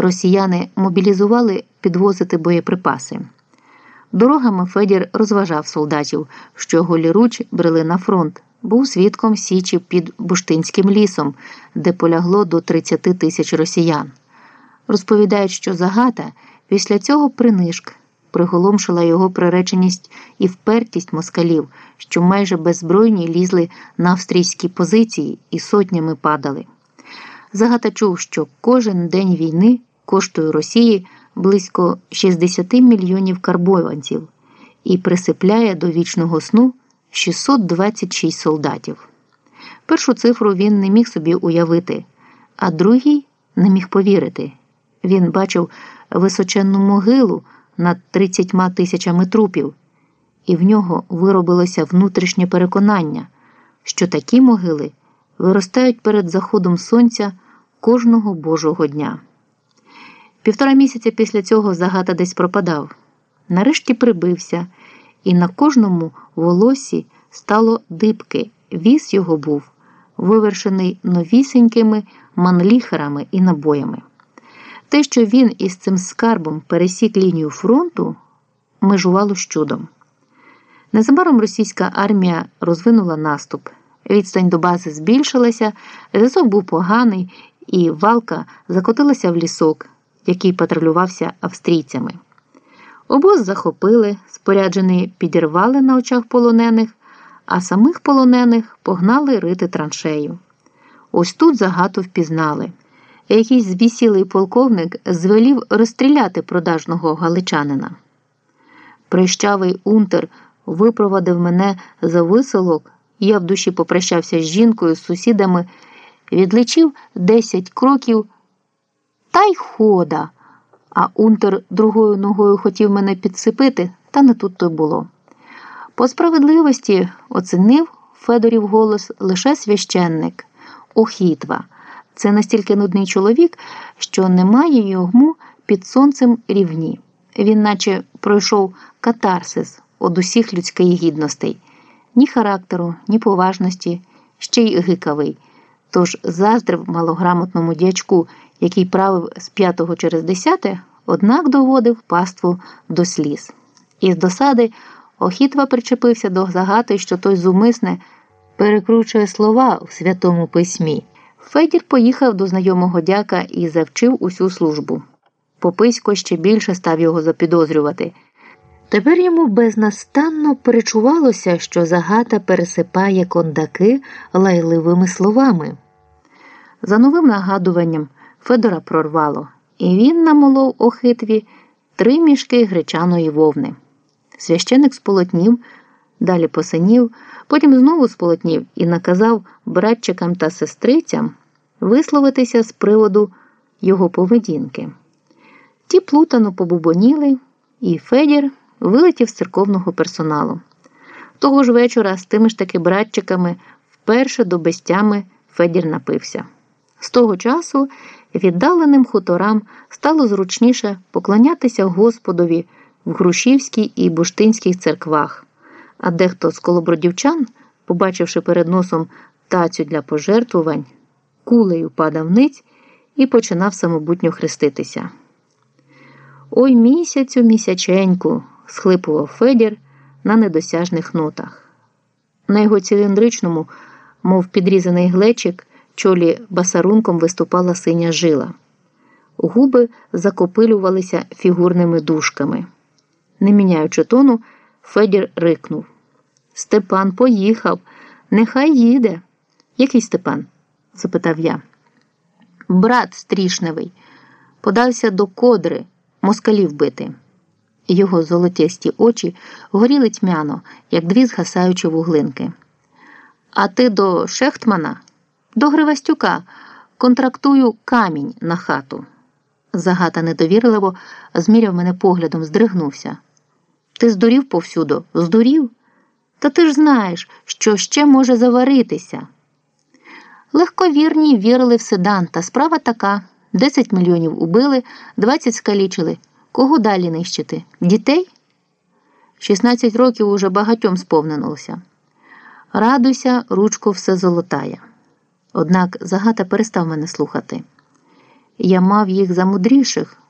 росіяни мобілізували підвозити боєприпаси. Дорогами Федір розважав солдатів, що голіруч брели на фронт, був свідком січі під Буштинським лісом, де полягло до 30 тисяч росіян. Розповідають, що загата після цього принишк приголомшила його приреченість і впертість москалів, що майже беззбройні лізли на австрійські позиції і сотнями падали. Загата чув, що кожен день війни коштує Росії близько 60 мільйонів карбованців і присипляє до вічного сну 626 солдатів. Першу цифру він не міг собі уявити, а другий не міг повірити. Він бачив височенну могилу над 30 тисячами трупів, і в нього виробилося внутрішнє переконання, що такі могили виростають перед заходом сонця кожного божого дня. Півтора місяця після цього загата десь пропадав. Нарешті прибився, і на кожному волосі стало дибки. Віз його був вивершений новісенькими манліхерами і набоями. Те, що він із цим скарбом пересік лінію фронту, межувало з чудом. Незабаром російська армія розвинула наступ. Відстань до бази збільшилася, зв'язок був поганий, і валка закотилася в лісок, який патрулювався австрійцями. Обоз захопили, споряджений підірвали на очах полонених, а самих полонених погнали рити траншею. Ось тут загату впізнали. Якийсь збісілий полковник звелів розстріляти продажного галичанина. Прищавий унтер випровадив мене за виселок, я в душі попрощався з жінкою, з сусідами, відлечив десять кроків та й хода. А унтер другою ногою хотів мене підсипити, та не тут то було. По справедливості оцінив Федорів голос лише священник Охітва. Це настільки нудний чоловік, що немає йому під сонцем рівні. Він наче пройшов катарсис од усіх людських гідностей, ні характеру, ні поважності, ще й гикавий. Тож заздрив малограмотному дячку, який правив з п'ятого через десяте, однак доводив паству до сліз. Із досади Охітва причепився до загати, що той зумисне перекручує слова в святому письмі. Федір поїхав до знайомого дяка і завчив усю службу. Пописько ще більше став його запідозрювати. Тепер йому безнастанно перечувалося, що загата пересипає кондаки лайливими словами. За новим нагадуванням Федора прорвало, і він намолов охитві три мішки гречаної вовни. Священик сполотнів, далі посинів, потім знову сполотнів і наказав братчикам та сестрицям висловитися з приводу його поведінки. Ті плутано побубоніли, і Федір вилетів з церковного персоналу. Того ж вечора з тими ж таки братчиками вперше до безтями Федір напився. З того часу віддаленим хуторам стало зручніше поклонятися Господові в Грушівській і Буштинських церквах, а дехто з колобродівчан, побачивши перед носом тацю для пожертвувань, кулею падав ниць і починав самобутньо хреститися. Ой місяцю, місяченьку, схлипував Федір на недосяжних нотах. На його циліндричному, мов підрізаний глечик, чолі басарунком виступала синя жила. Губи закопилювалися фігурними дужками. Не міняючи тону, Федір рикнув. Степан поїхав, нехай їде. Який Степан? запитав я. Брат стрішневий, подався до кодри, москалів бити. Його золотісті очі горіли тьмяно, як дві згасаючі вуглинки. А ти до Шехтмана, до Гривастюка, контрактую камінь на хату. Загата недовірливо зміряв мене поглядом, здригнувся. Ти здурів повсюду? Здурів? Та ти ж знаєш, що ще може заваритися. Легковірні вірили в седан, та справа така: 10 мільйонів убили, 20 скалічили. Кого далі нищити? Дітей? 16 років уже багатьом сповнилося. Радуйся, ручко все золотає. Однак загата перестав мене слухати. Я мав їх за мудріших,